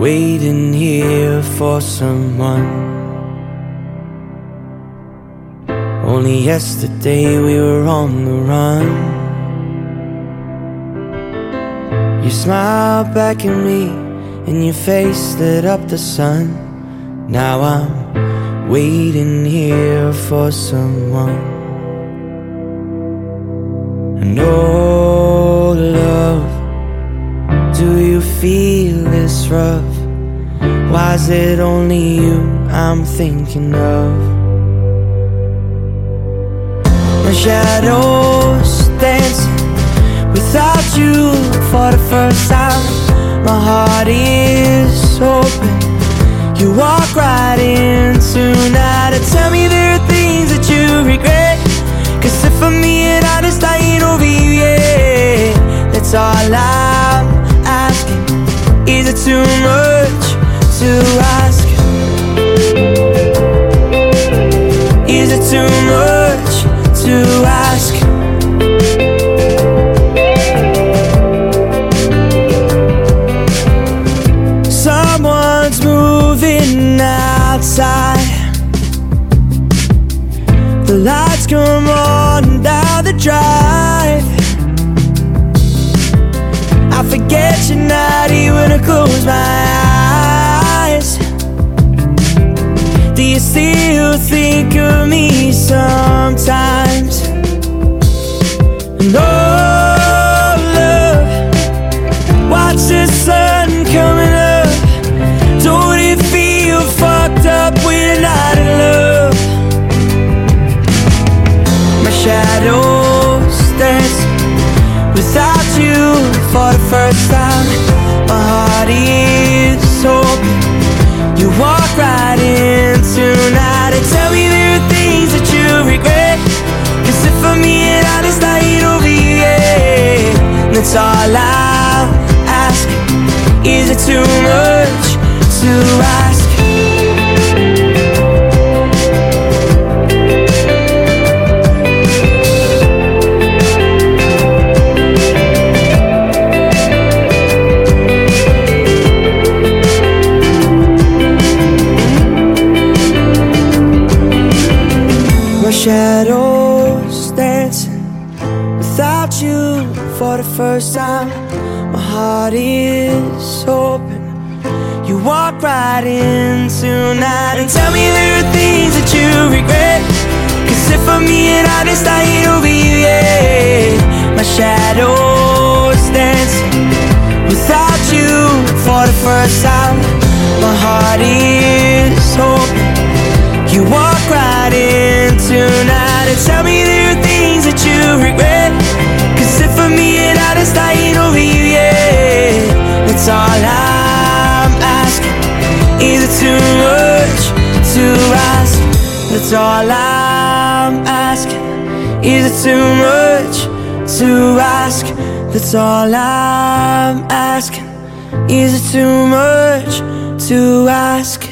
waiting here for someone. Only yesterday we were on the run. You smiled back at me, and your face lit up the sun. Now I'm waiting here for someone. And oh, love, do you feel this rough? Why is it only you I'm thinking of? My shadow's dancing without you for the first time. My heart is open. You walk right in tonight and tell me there are things that you regret. Cause if I'm being honest, I ain't over you yet. That's all. Is it too much to ask? Is it too much to ask? Someone's moving outside. The lights come on down the drive. Still think of me sometimes? No, love, watch the sun coming up. Don't it feel fucked up when not in love? My shadows dance without you for the first time. My heart is That's all I'm asking. Is it too much to ask? Dancing without you for the first time. My heart is open. You walk right in tonight and tell me there are things that you regret. Cause if I'm being honest, I just ain't over you yet. My shadows dancing without you for the first time. My heart is open. You walk right in tonight and tell me That's all I'm asking. Is it too much to ask? That's all I'm asking. Is it too much to ask?